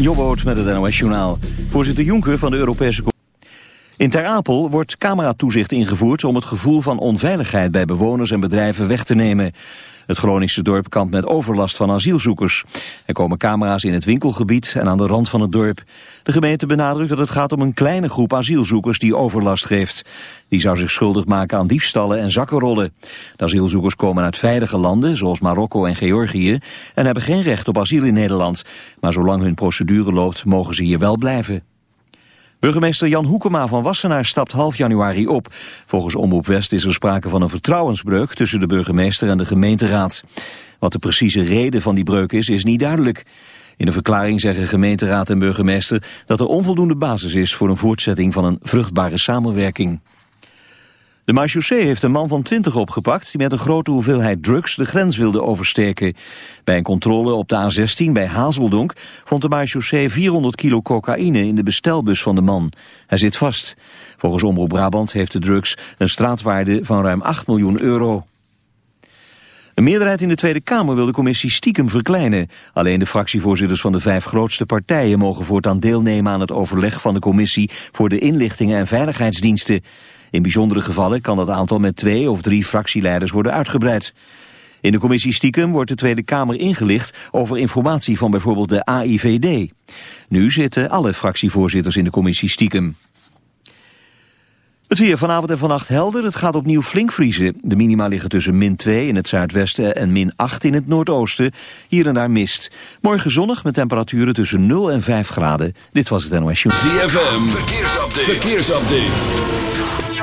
Jobboot met het NOS Journaal. Voorzitter Jonker van de Europese In Ter Apel wordt cameratoezicht ingevoerd om het gevoel van onveiligheid bij bewoners en bedrijven weg te nemen. Het Groningse dorp kampt met overlast van asielzoekers. Er komen camera's in het winkelgebied en aan de rand van het dorp. De gemeente benadrukt dat het gaat om een kleine groep asielzoekers die overlast geeft. Die zou zich schuldig maken aan diefstallen en zakkenrollen. De asielzoekers komen uit veilige landen, zoals Marokko en Georgië, en hebben geen recht op asiel in Nederland. Maar zolang hun procedure loopt, mogen ze hier wel blijven. Burgemeester Jan Hoekema van Wassenaar stapt half januari op. Volgens Omroep West is er sprake van een vertrouwensbreuk tussen de burgemeester en de gemeenteraad. Wat de precieze reden van die breuk is, is niet duidelijk. In een verklaring zeggen gemeenteraad en burgemeester dat er onvoldoende basis is voor een voortzetting van een vruchtbare samenwerking. De marechaussee heeft een man van 20 opgepakt die met een grote hoeveelheid drugs de grens wilde oversteken. Bij een controle op de A16 bij Hazeldonk vond de marechaussee 400 kilo cocaïne in de bestelbus van de man. Hij zit vast. Volgens Omroep Brabant heeft de drugs een straatwaarde van ruim 8 miljoen euro. Een meerderheid in de Tweede Kamer wil de commissie stiekem verkleinen. Alleen de fractievoorzitters van de vijf grootste partijen mogen voortaan deelnemen aan het overleg van de commissie voor de inlichtingen en veiligheidsdiensten. In bijzondere gevallen kan dat aantal met twee of drie fractieleiders worden uitgebreid. In de commissie Stiekem wordt de Tweede Kamer ingelicht over informatie van bijvoorbeeld de AIVD. Nu zitten alle fractievoorzitters in de commissie Stiekem. Het weer vanavond en vannacht helder. Het gaat opnieuw flink vriezen. De minima liggen tussen min 2 in het zuidwesten en min 8 in het noordoosten. Hier en daar mist. Morgen zonnig met temperaturen tussen 0 en 5 graden. Dit was het NOS Show. ZFM, verkeersupdate. verkeersupdate.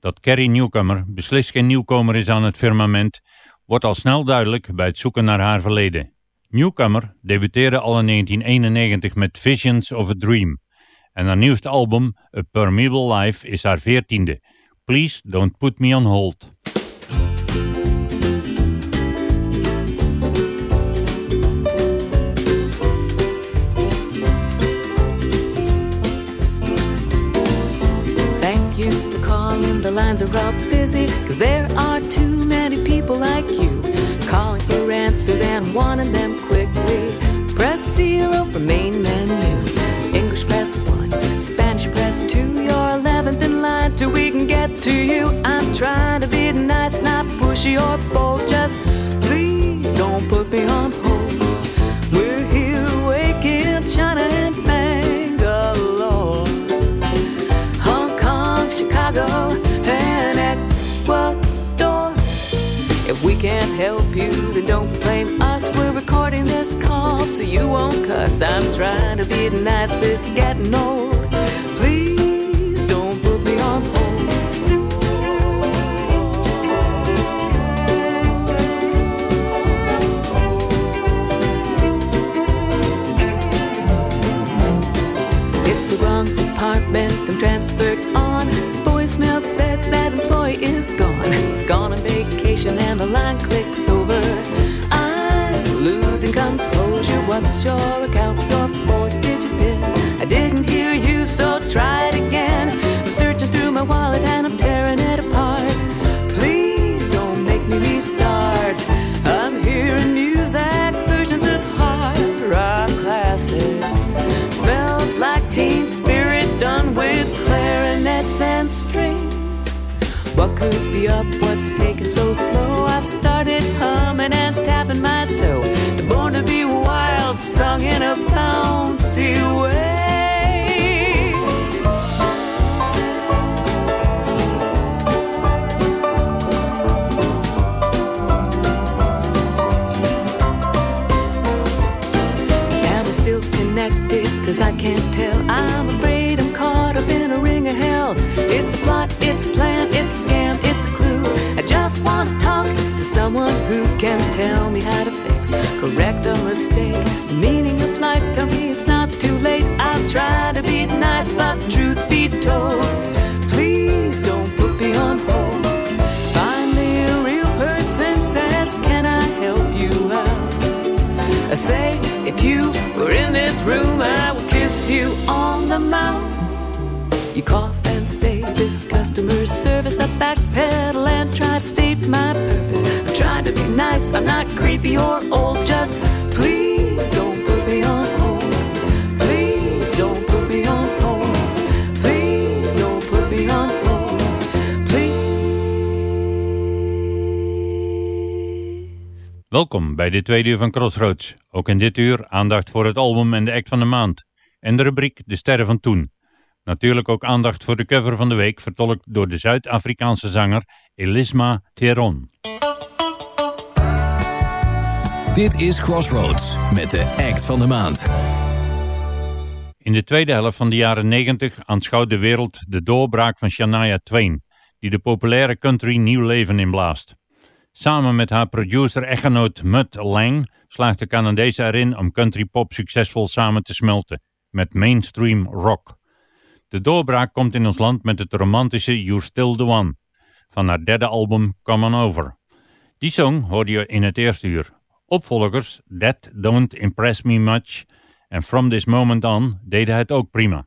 Dat Carrie Newcomer beslist geen nieuwkomer is aan het firmament, wordt al snel duidelijk bij het zoeken naar haar verleden. Newcomer debuteerde al in 1991 met Visions of a Dream. En haar nieuwste album, A Permeable Life, is haar veertiende. Please Don't Put Me On Hold. The lines are all busy. Cause there are too many people like you calling for answers and wanting them quickly. Press zero for main menu. English press one, Spanish press two. You're 11th in line till we can get to you. I'm trying to be nice, not pushy or bold. Just please don't put me on hold. can't help you, then don't blame us. We're recording this call so you won't cuss. I'm trying to be nice, but it's getting old. Please don't put me on hold. It's the wrong department, I'm transferred on line clicks over. I'm losing composure. What's your account? Your four-digit pin. I didn't hear you, so try it again. I'm searching through my wallet and I'm tearing it apart. Please don't make me restart. I'm hearing music versions of hard rock classics. Smells like teen spirit What could be up? What's taking so slow? I've started humming and tapping my toe. The born to be wild, sung in a bouncy way. Cause I can't tell. Someone who can tell me how to fix, correct a mistake. The meaning of life, tell me it's not too late. I'll try to be nice, but truth be told, please don't put me on hold. Finally, a real person says, Can I help you out? I say, if you were in this room, I would kiss you on the mouth. You cough this is customer service. I backpedal and try to state my purpose. I'm trying to be nice, I'm not creepy or old. Just please don't put me on hold. Please don't put me on hold. Please don't put me on hold. Please. Welkom bij de tweede uur van Crossroads. Ook in dit uur aandacht voor het album en de act van de maand. En de rubriek De Sterren van Toen. Natuurlijk ook aandacht voor de cover van de week, vertolkt door de Zuid-Afrikaanse zanger Elisma Theron. Dit is Crossroads met de act van de maand. In de tweede helft van de jaren 90 aanschouwt de wereld de doorbraak van Shania Twain, die de populaire country nieuw leven inblaast. Samen met haar producer-echtgenoot Mutt Lang slaagt de Canadese erin om country pop succesvol samen te smelten met mainstream rock. De doorbraak komt in ons land met het romantische You're Still The One van haar derde album Come On Over. Die song hoorde je in het eerste uur. Opvolgers That Don't Impress Me Much en From This Moment On deden het ook prima.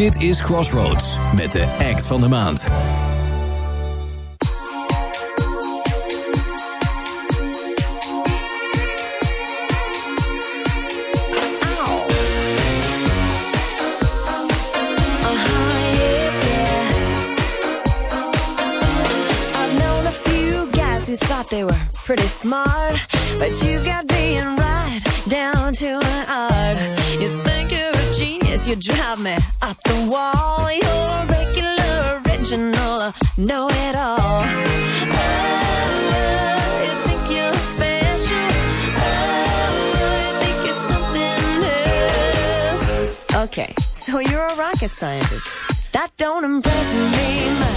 Dit is Crossroads met de act van de maand. They were pretty smart, but you've got rocket scientist. That don't impress me much.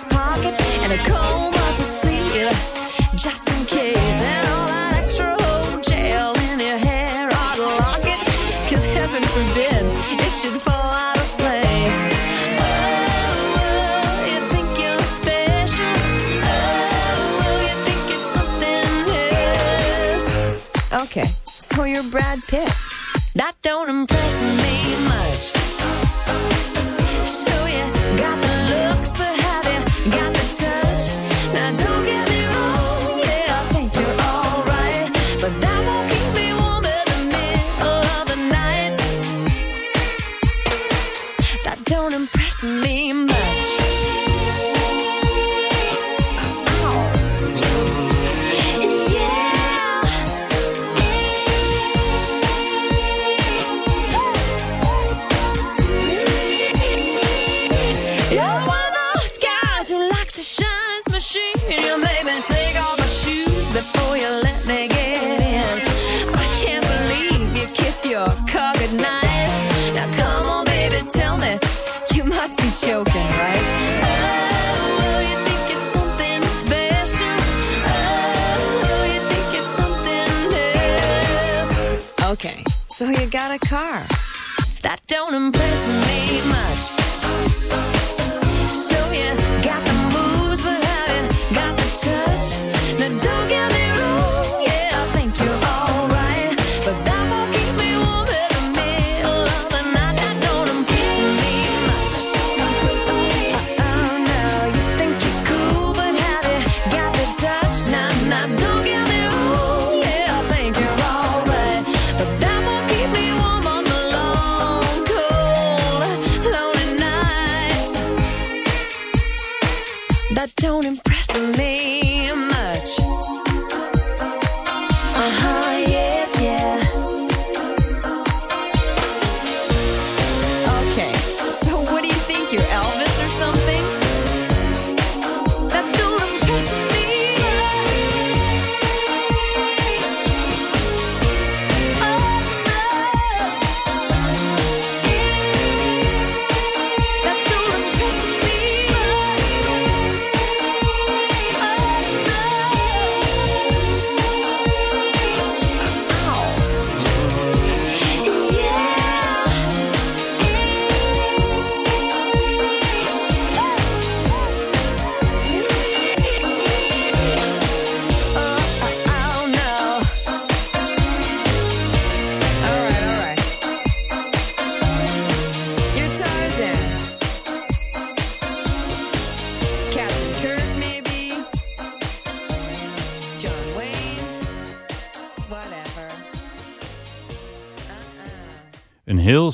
his pocket and a comb up his sleeve, just in case. And all that extra old gel in your hair ought to lock it, cause heaven forbid it should fall out of place. Oh, oh you think you're special? Oh, oh, you think it's something else? Okay, so you're Brad Pitt. That don't impress me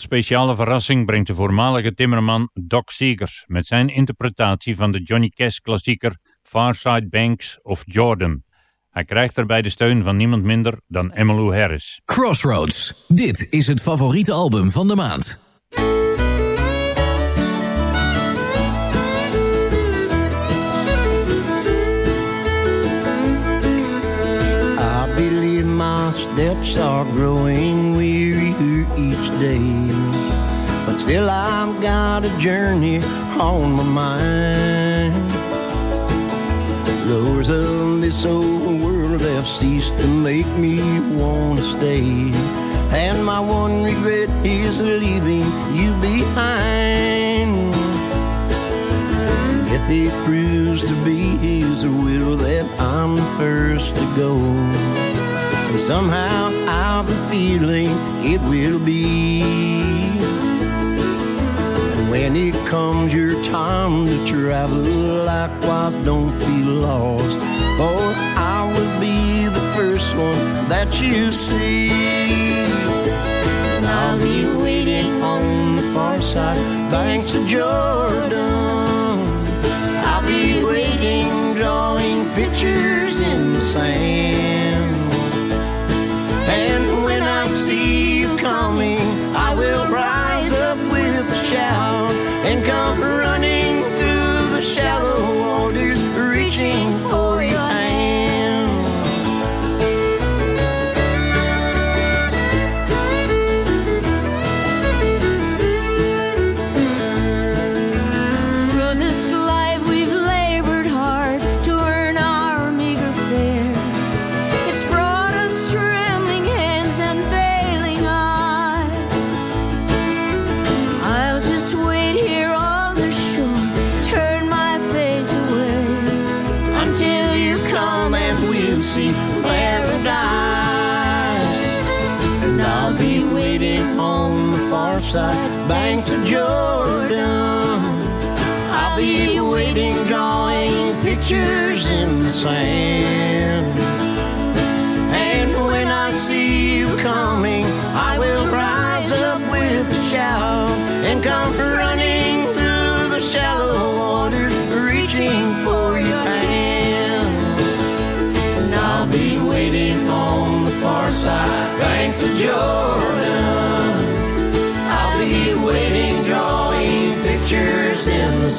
speciale verrassing brengt de voormalige timmerman Doc Seegers met zijn interpretatie van de Johnny Cash klassieker Farside Banks of Jordan. Hij krijgt erbij de steun van niemand minder dan Emmylou Harris. Crossroads, dit is het favoriete album van de maand. Believe my steps are growing weary each day Still, I've got a journey on my mind. The Lures of this old world have ceased to make me want to stay. And my one regret is leaving you behind. If it proves to be his will that I'm the first to go, somehow I'll be feeling it will be. When it comes your time to travel, likewise don't feel lost. For I will be the first one that you see. And I'll be waiting on the far side, banks of Jordan. I'll be waiting, drawing pictures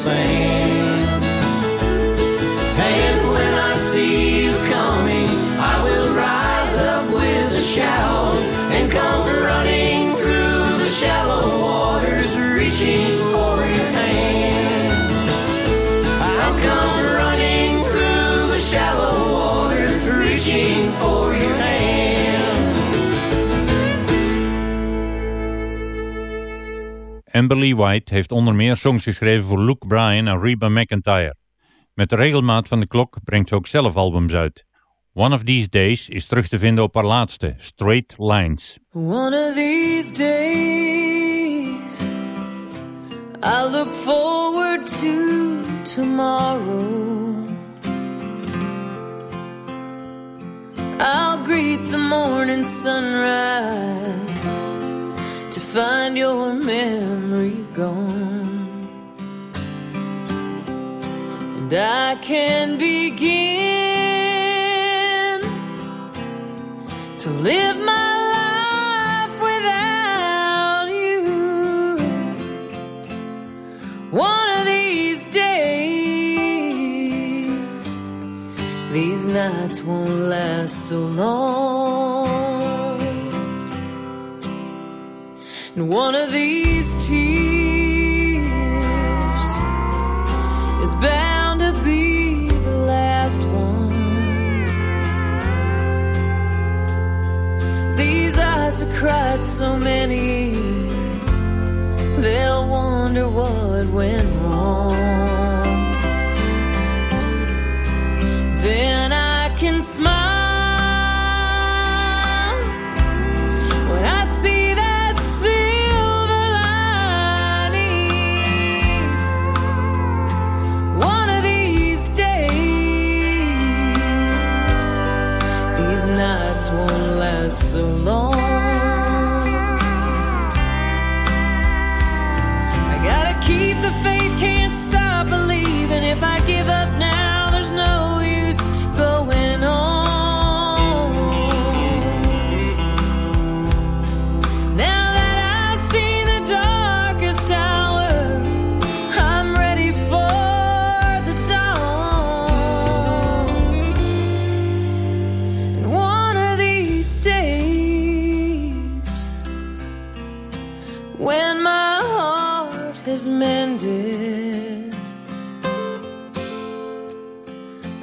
in Amberly White heeft onder meer songs geschreven voor Luke Bryan en Reba McEntire. Met de regelmaat van de klok brengt ze ook zelf albums uit. One of These Days is terug te vinden op haar laatste, Straight Lines. One of these days, I look forward to tomorrow. I'll greet the morning sunrise find your memory gone. And I can begin to live my life without you. One of these days, these nights won't last so long. And one of these tears is bound to be the last one. These eyes have cried so many, they'll wonder what went wrong. So long. Mended.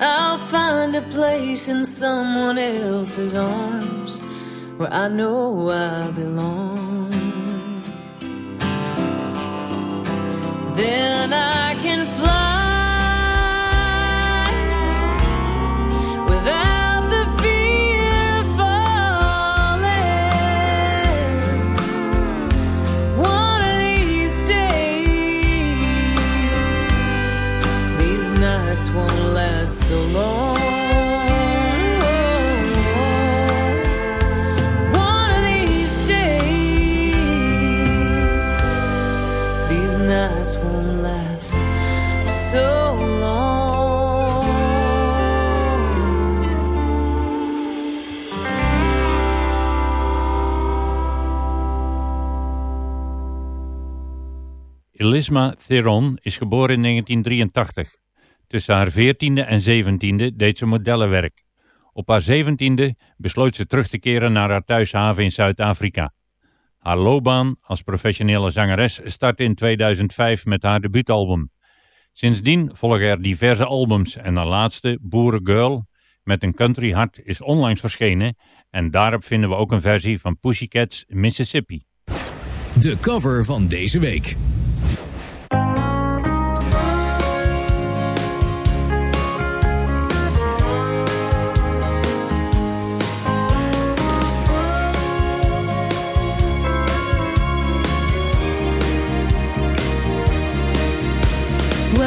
I'll find a place in someone else's arms where I know I belong. Then Elisma Theron is geboren in 1983. Tussen haar 14e en 17e deed ze modellenwerk. Op haar 17e besloot ze terug te keren naar haar thuishaven in Zuid-Afrika. Haar loopbaan als professionele zangeres startte in 2005 met haar debuutalbum. Sindsdien volgen er diverse albums en haar laatste, Boerengirl, met een country hart, is onlangs verschenen en daarop vinden we ook een versie van Pussycats Mississippi. De cover van deze week.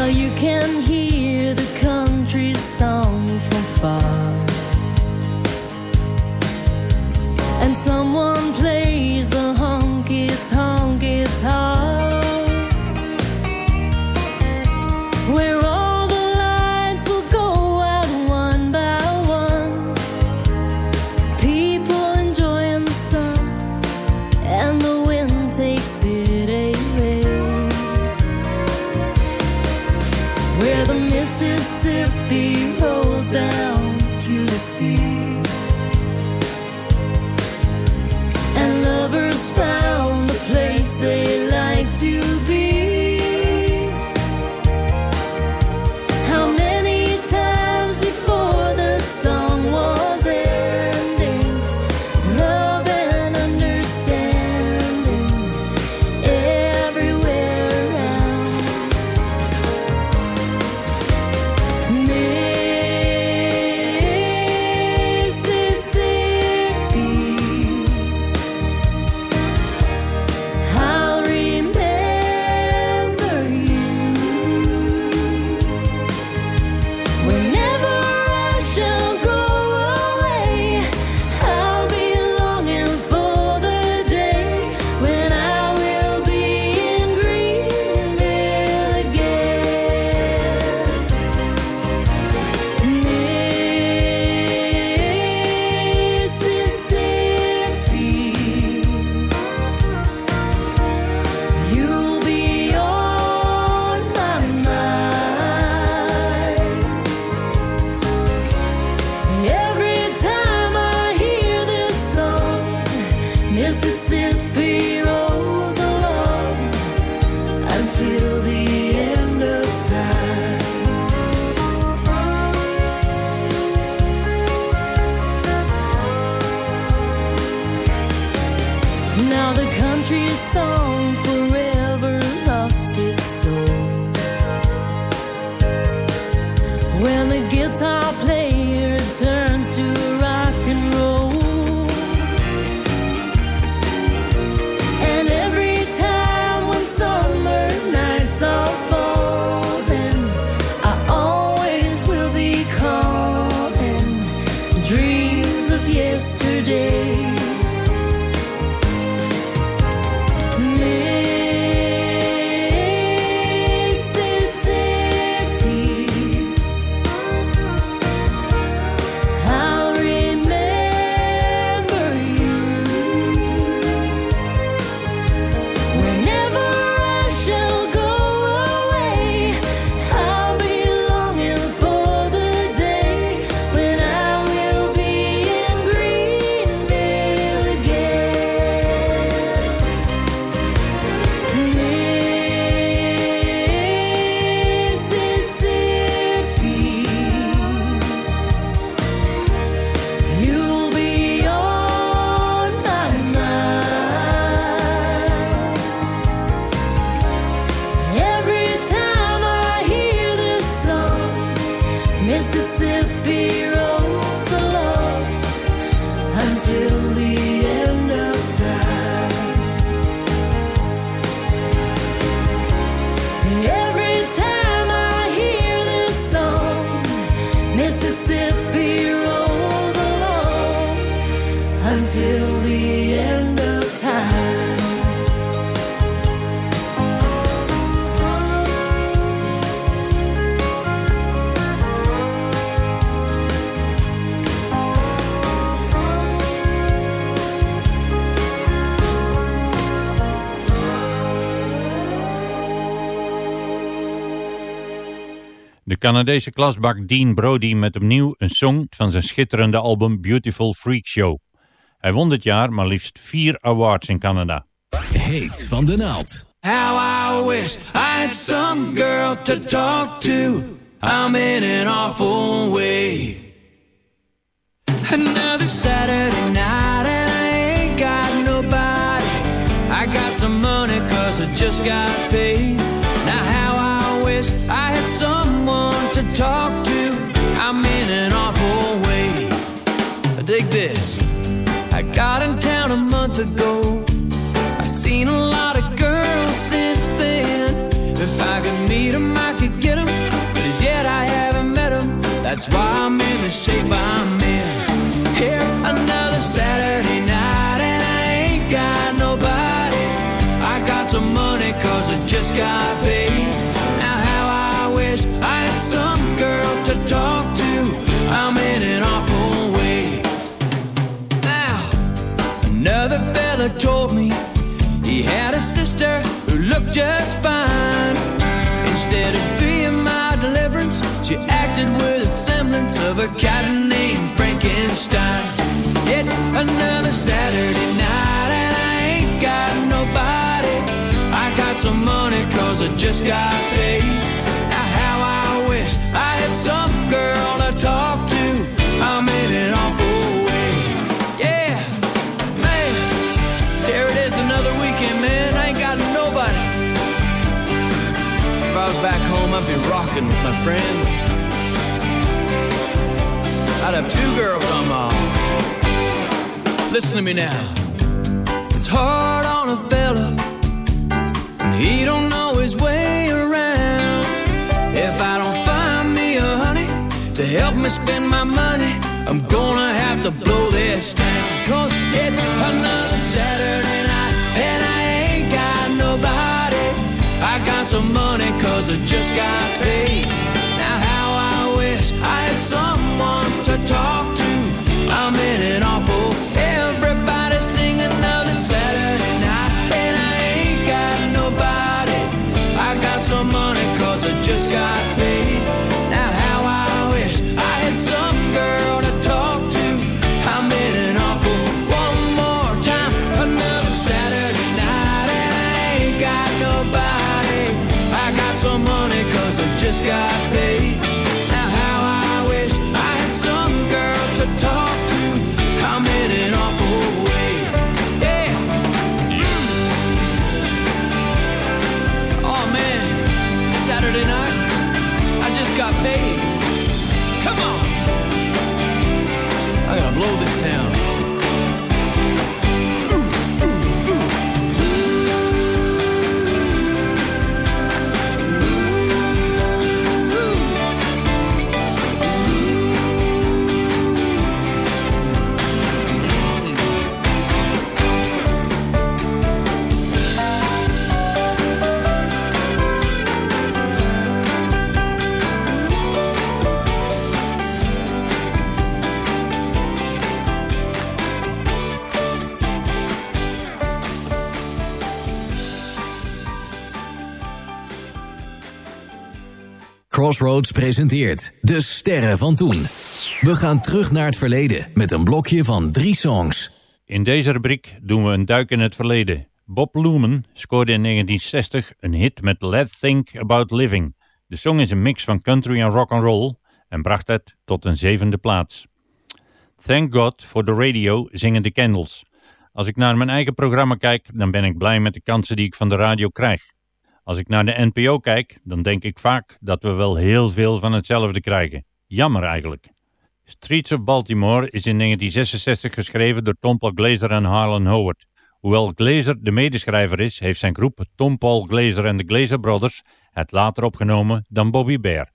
You can hear the country song from far. And someone plays found the place they like to be. Yesterday. Canadese klasbak Dean Brody met opnieuw een song van zijn schitterende album Beautiful Freak Show. Hij won dit jaar maar liefst vier awards in Canada. Heet van de naald. How I wish I had some girl to talk to. I'm in an awful way. Another Saturday night That's why I'm in the shape I'm in. Here another Saturday night and I ain't got nobody. I got some money cause I just got paid. Now how I wish I had some girl to talk to. I'm in an awful way. Now Another fella told me he had a sister who looked just fine. Instead of being my deliverance, she acted with semblance of a cat named Frankenstein. It's another Saturday night and I ain't got nobody. I got some money cause I just got paid. Now how I wish I had some girl to talk to. I'm in an awful way. Yeah. Man, there it is, another weekend, man. I ain't got nobody. If I was back home, I'd be rocking with my friends. Have two girls on my. Listen to me now. It's hard on a fella he don't know his way around. If I don't find me a honey to help me spend my money, I'm gonna have to blow this town. Cause it's another Saturday night and I ain't got nobody. I got some money cause I just got paid. Now wish I had someone to talk to. I'm in an awful everybody sing another Saturday night and I ain't got nobody. I got some money cause I just got paid. Now how I wish I had some girl to talk to. I'm in an awful one more time. Another Saturday night and I ain't got nobody. I got some money cause I just got paid. Crossroads presenteert De Sterren van Toen. We gaan terug naar het verleden met een blokje van drie songs. In deze rubriek doen we een duik in het verleden. Bob Lumen scoorde in 1960 een hit met Let's Think About Living. De song is een mix van country en rock and roll en bracht het tot een zevende plaats. Thank God for the radio zingen de Candles. Als ik naar mijn eigen programma kijk, dan ben ik blij met de kansen die ik van de radio krijg. Als ik naar de NPO kijk, dan denk ik vaak dat we wel heel veel van hetzelfde krijgen. Jammer eigenlijk. Streets of Baltimore is in 1966 geschreven door Tom Paul Glazer en Harlan Howard. Hoewel Glazer de medeschrijver is, heeft zijn groep Tom Paul Glazer en de Glazer Brothers het later opgenomen dan Bobby Bear.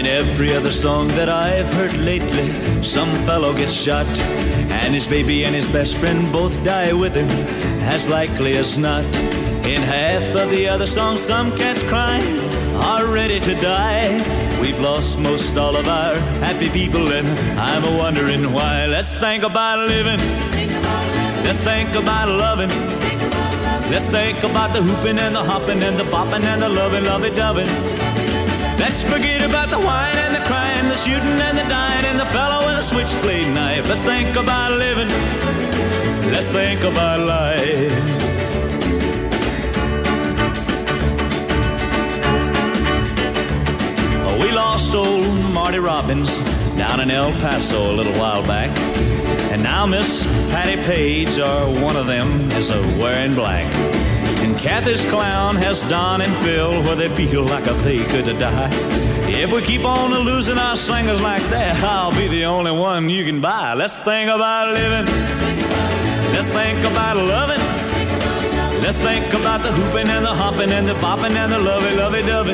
In every other song that I've heard lately, some fellow gets shot, and his baby and his best friend both die with him, as likely as not. In half of the other songs, some cats crying are ready to die. We've lost most all of our happy people, and I'm a wondering why. Let's think about living. Let's think about loving. Let's think about the hooping and the hopping and the bopping and the loving, lovey doving. Let's forget about the wine and the crying, the shooting and the dying, and the fellow with a switchblade knife. Let's think about living. Let's think about life. We lost old Marty Robbins down in El Paso a little while back. And now Miss Patti Page, or one of them, is a wearing black. Cathy's clown has Don and Phil where they feel like they could die. If we keep on losing our singers like that, I'll be the only one you can buy. Let's think about living. Let's think about loving. Let's think about the hooping and the hopping and the bopping and the lovey, lovey, dovey.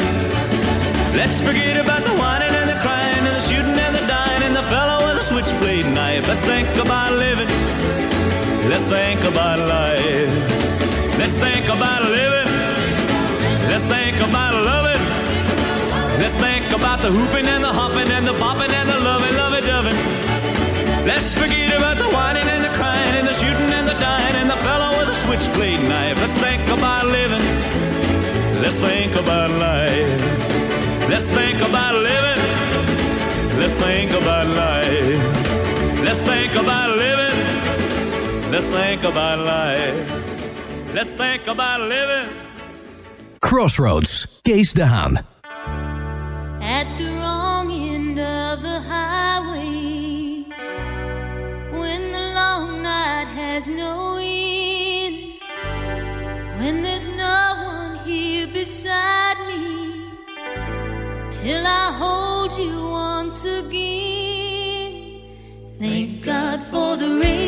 Let's forget about the whining and the crying and the shooting and the dying and the fellow with a switchblade knife. Let's think about living. Let's think about life. Let's think about living. Let's think about loving. Let's think about the hooping and the hopping and the bopping and the loving, lovey doving. Let's forget about the whining and the crying and the shooting and the dying and the fellow with a switchblade knife. Let's think about living. Let's think about life. Let's think about living. Let's think about life. Let's think about living. Let's think about life. Let's think about living. Crossroads, Kees de Haan. at the wrong end of the highway when the long night has no end when there's no one here beside me till I hold you once again thank God for the radio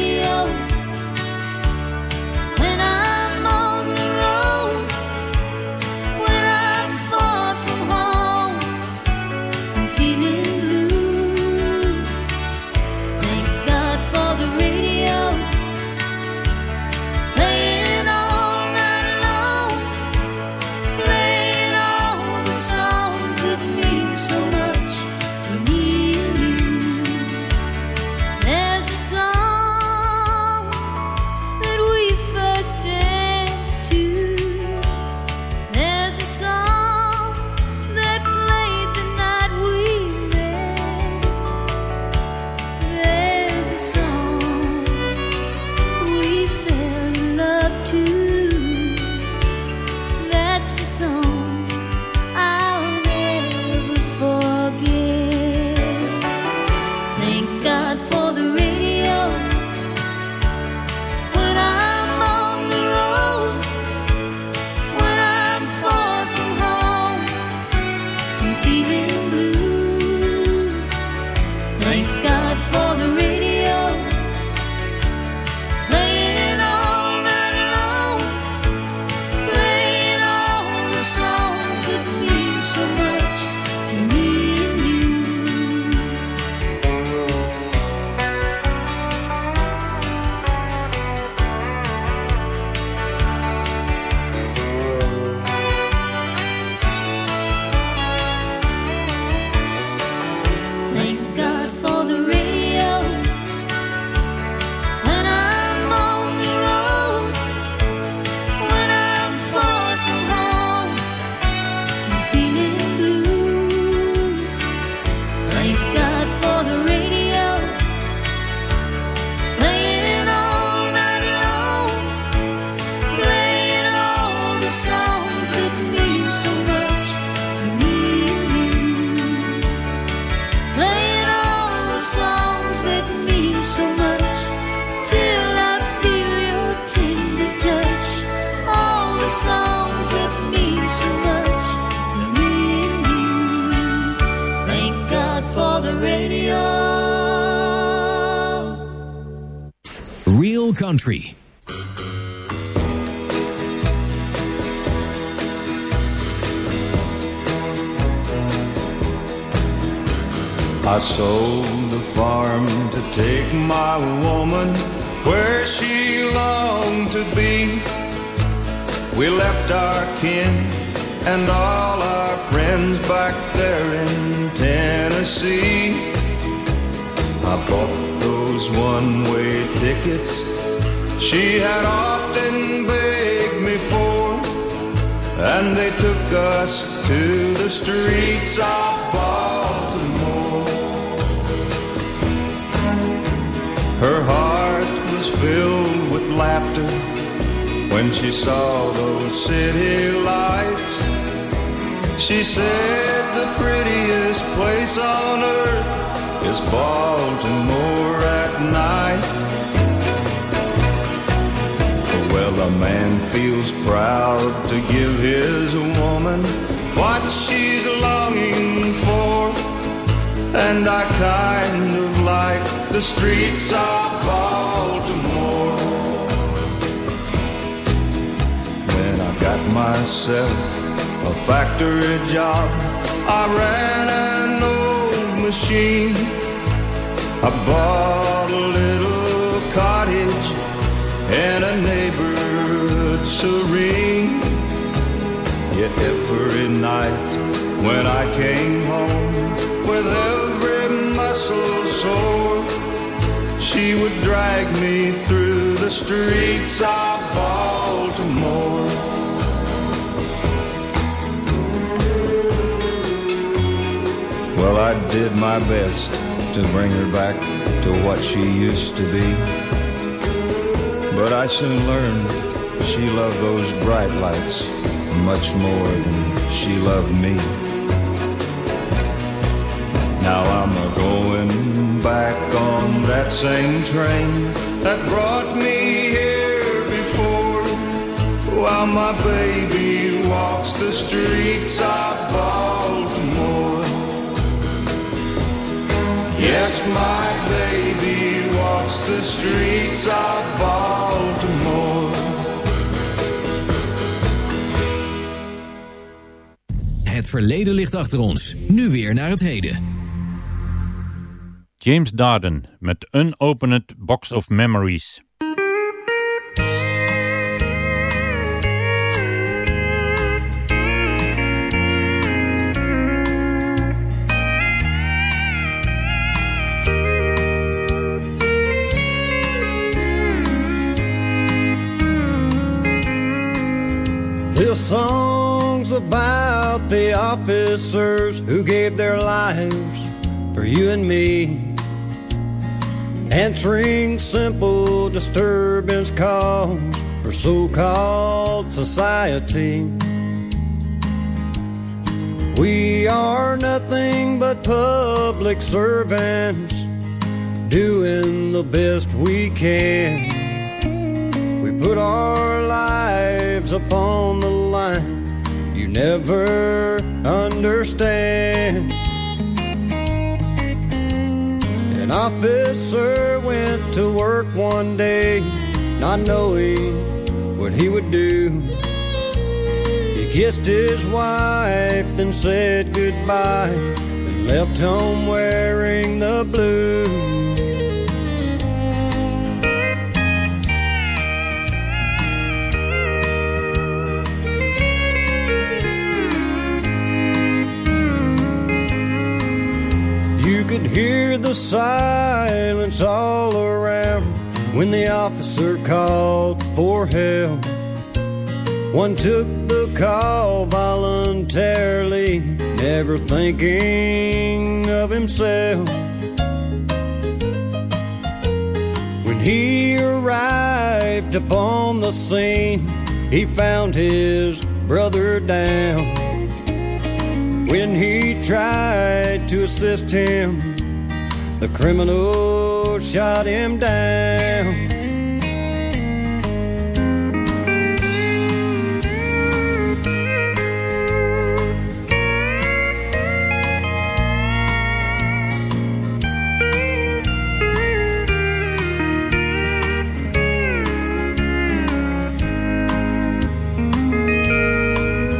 I sold the farm to take my woman where she longed to be. We left our kin and all our friends back there in Tennessee. I bought those one way tickets she had often begged me for, and they took us to the streets of Baltimore. Her heart was filled with laughter when she saw those city lights. She said the prettiest place on earth is Baltimore at night. Well, a man feels proud to give his woman what she's longing for. And I kind of like the streets of Baltimore. Then I got myself a factory job. I ran an old machine. I bought a little cottage in a neighborhood serene. Yet every night when I came home with every muscle sore, she would drag me through the streets of Baltimore. Well, I did my best to bring her back to what she used to be. But I soon learned she loved those bright lights much more than she loved me. Now I'm a going back on that same train that brought me here before. While my baby walks the streets of Baltimore. Yes, my baby walks the streets of Baltimore. Het verleden ligt achter ons. Nu weer naar het heden. James Darden met Unopened Box of Memories. This song's about the officers who gave their lives for you and me. Answering simple disturbance calls for so called society. We are nothing but public servants doing the best we can. We put our lives upon the line. Never understand. An officer went to work one day, not knowing what he would do. He kissed his wife, then said goodbye, and left home wearing the blue. Hear the silence all around when the officer called for help. One took the call voluntarily, never thinking of himself. When he arrived upon the scene, he found his brother down. When he tried to assist him, the criminal shot him down.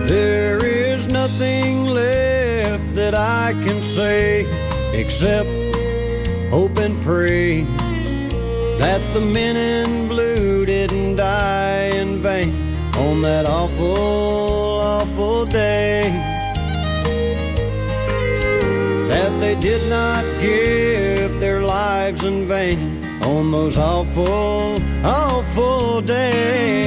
There is nothing left that I can say except pray that the men in blue didn't die in vain on that awful, awful day. That they did not give their lives in vain on those awful, awful days.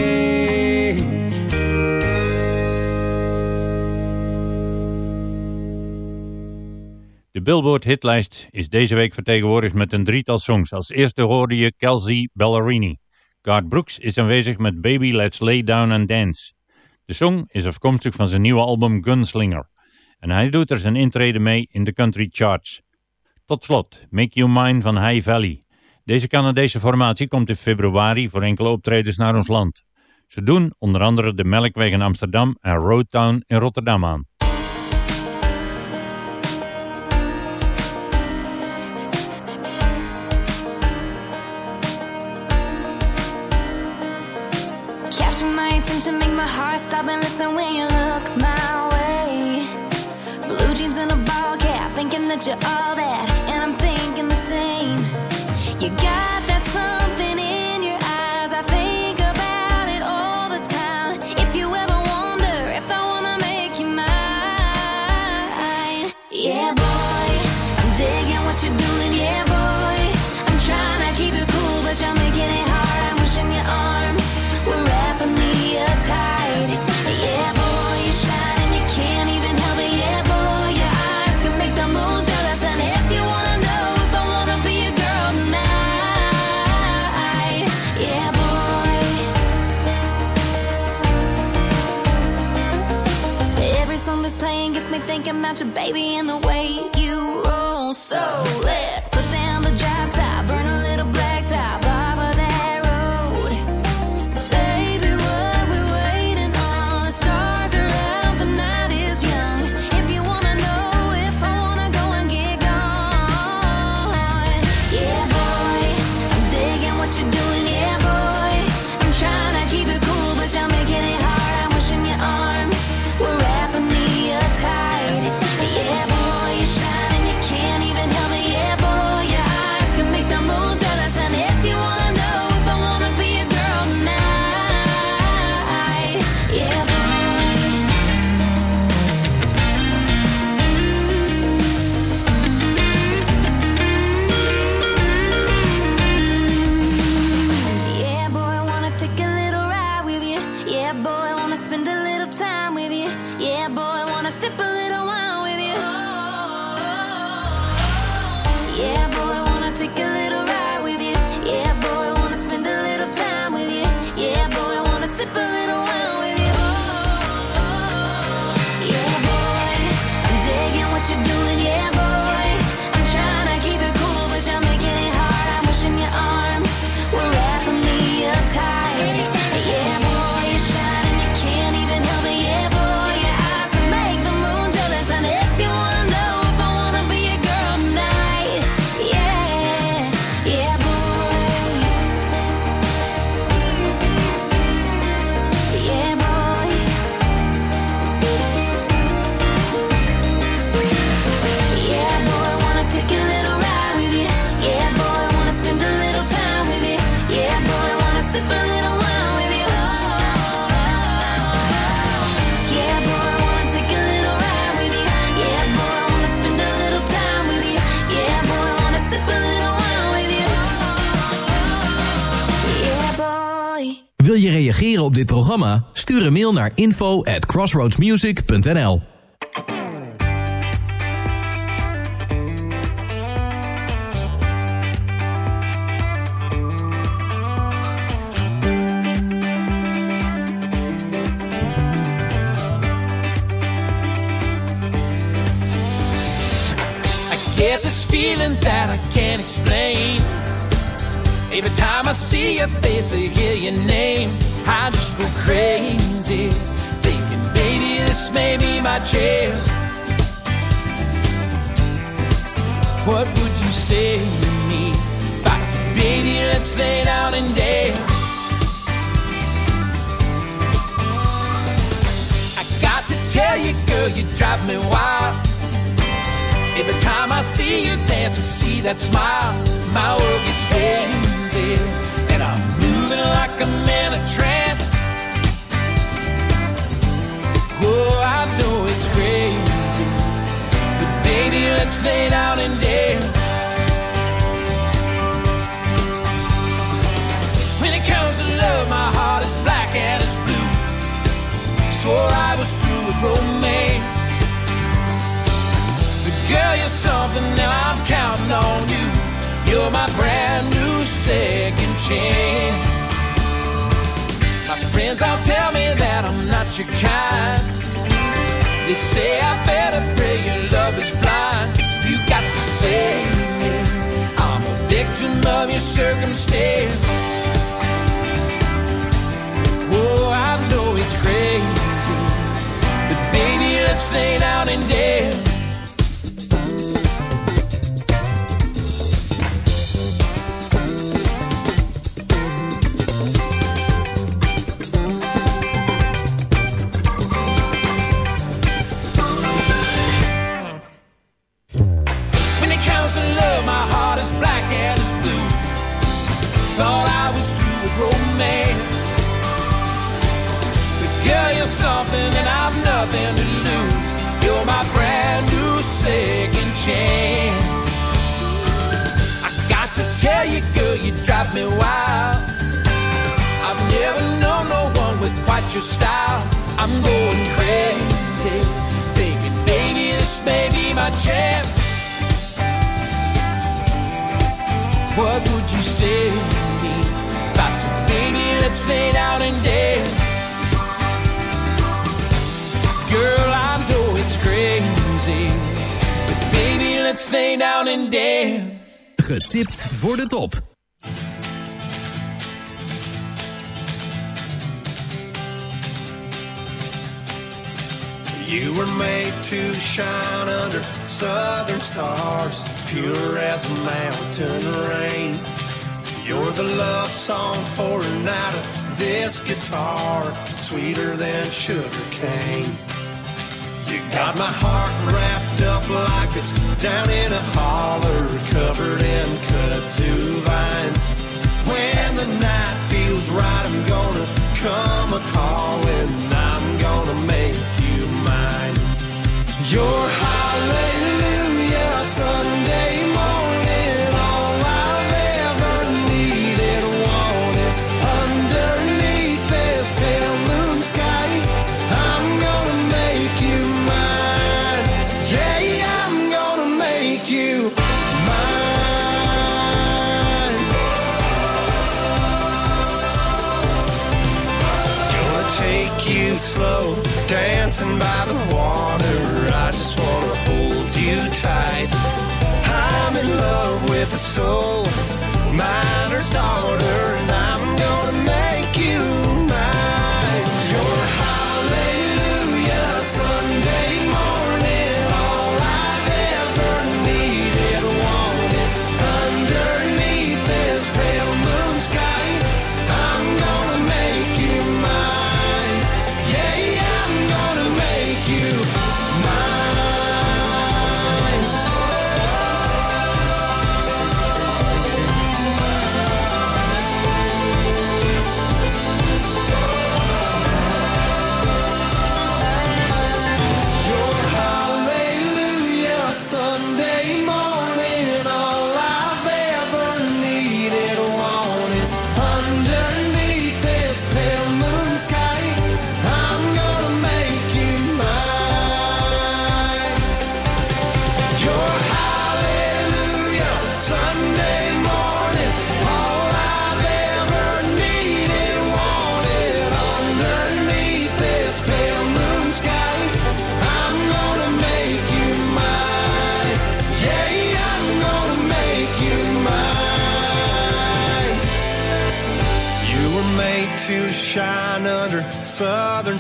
Billboard hitlijst is deze week vertegenwoordigd met een drietal songs. Als eerste hoorde je Kelsey Ballerini. Garth Brooks is aanwezig met Baby Let's Lay Down and Dance. De song is afkomstig van zijn nieuwe album Gunslinger. En hij doet er zijn intrede mee in de country charts. Tot slot, Make You Mine van High Valley. Deze Canadese formatie komt in februari voor enkele optredens naar ons land. Ze doen onder andere de Melkweg in Amsterdam en Roadtown in Rotterdam aan. My heart stop and listen when you look my way. Blue jeans and a ball cap, thinking that you're all that, and I'm thinking thinking about your baby and the way you roll. So let's put down op dit programma? Stuur een mail naar info at crossroadsmusic.nl I get this feeling that I can't explain. Every time I see your face or hear your name, I just go crazy. Thinking, baby, this may be my chance. What would you say to me if I said, baby, let's lay down and dance? I got to tell you, girl, you drive me wild. Every time I see you dance, I see that smile. My world gets moving like I'm in a trance. Oh, I know it's crazy, but baby, let's lay down and dance. When it comes to love, my heart is black and it's blue. Swore I was through with romance. But girl, you're something that I'm counting on you. You're my brand new second chance. Friends all tell me that I'm not your kind. They say I better pray your love is blind. You got to say I'm a victim of your circumstance. Oh, I know it's crazy, but baby, let's lay down and dance. De top. You were made to shine under southern stars, pure as a mountain rain. You're the love song pouring out of this guitar, sweeter than sugar cane. You got my heart wrapped like it's down in a holler, covered in kudzu vines. When the night feels right, I'm gonna come a calling. I'm gonna make you mine. Your hallelujah Sunday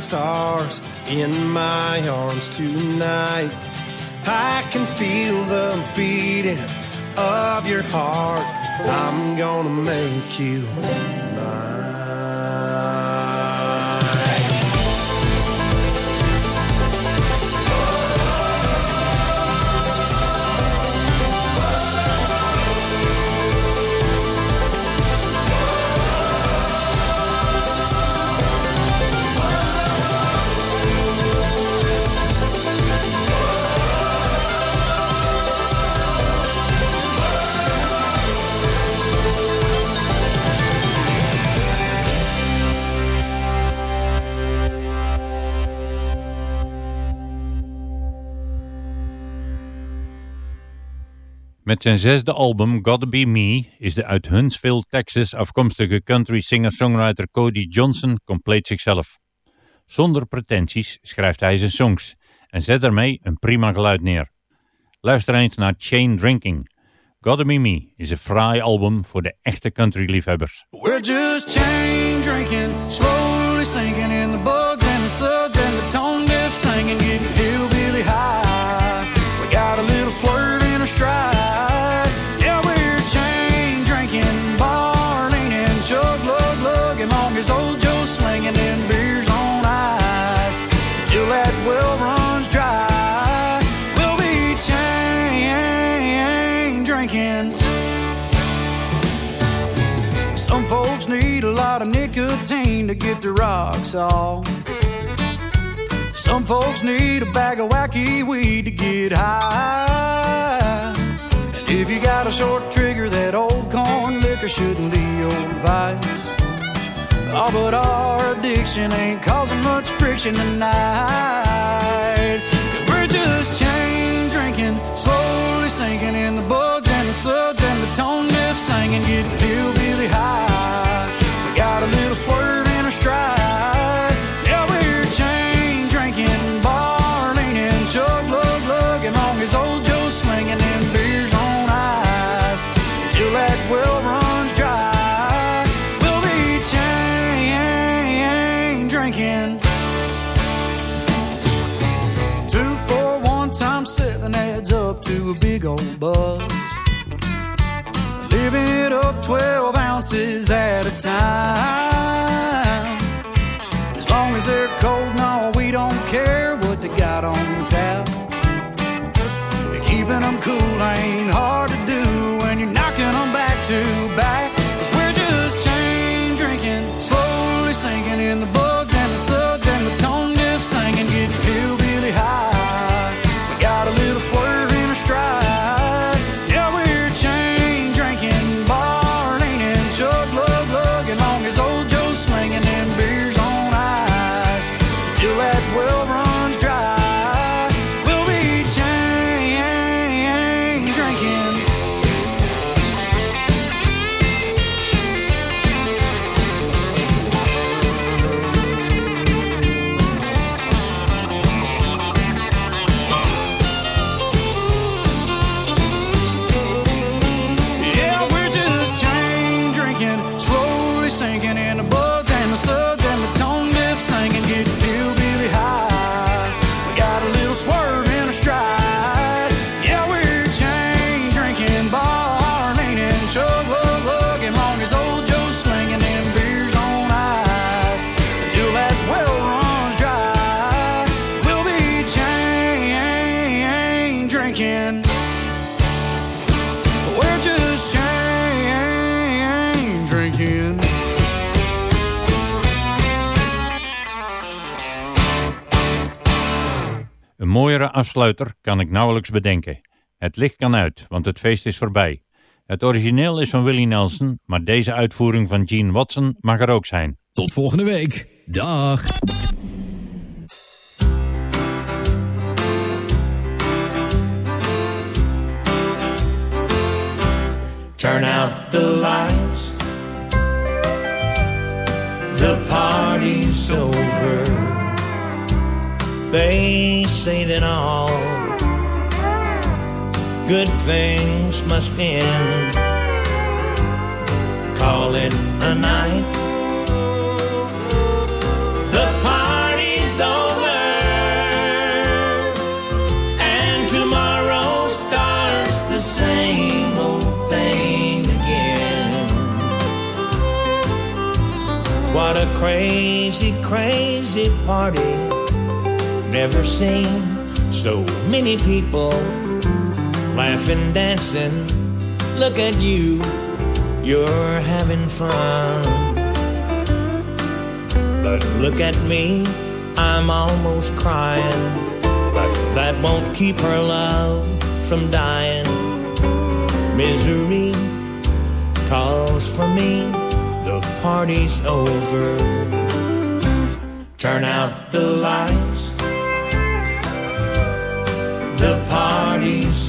stars in my arms tonight. I can feel the beating of your heart. I'm gonna make you Met zijn zesde album Gotta Be Me is de uit Huntsville, Texas afkomstige country singer-songwriter Cody Johnson compleet zichzelf. Zonder pretenties schrijft hij zijn songs en zet daarmee een prima geluid neer. Luister eens naar Chain Drinking. Gotta Be Me is een fraai album voor de echte country-liefhebbers. We're just chain drinking, slowly sinking in the bugs and the suds and the tone deaf singing, as old Joe's slinging them beers on ice till that well runs dry. We'll be chain drinking. Some folks need a lot of nicotine to get their rocks off. Some folks need a bag of wacky weed to get high. And if you got a short trigger, that old corn liquor shouldn't be your vice. Oh, but our addiction ain't causing much friction tonight. Cause we're just chain drinking, slowly sinking in the bugs and the suds and the tone deaf singing, getting hillbilly high. Buzz. Living it up 12 ounces at a time. As long as they're cold, no, we don't care what they got on tap. Afsluiter kan ik nauwelijks bedenken. Het licht kan uit, want het feest is voorbij. Het origineel is van Willie Nelson, maar deze uitvoering van Gene Watson mag er ook zijn. Tot volgende week. Dag. Turn out the lights. The party's over. They say that all good things must end. Call it a night. The party's over. And tomorrow starts the same old thing again. What a crazy, crazy party. Never seen so many people laughing, dancing. Look at you, you're having fun. But look at me, I'm almost crying. But that won't keep her love from dying. Misery calls for me, the party's over. Turn out the lights,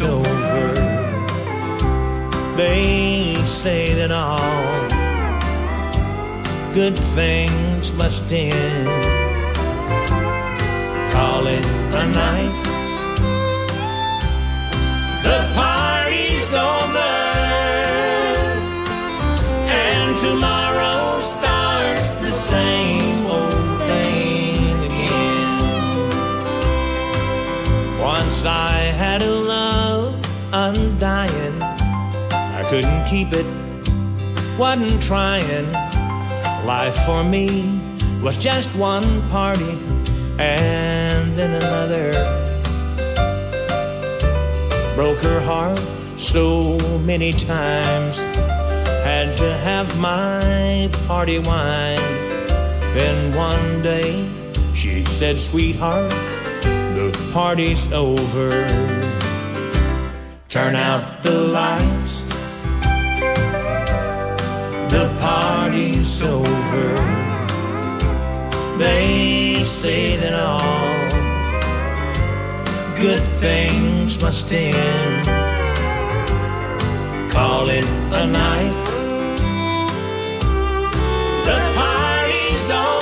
over. They say that all good things must end. Call it a night. Keep it, wasn't trying. Life for me was just one party and then another. Broke her heart so many times. Had to have my party wine. Then one day she said, Sweetheart, the party's over. Turn out the lights. The party's over. They say that all good things must end. Call it a night. The party's over,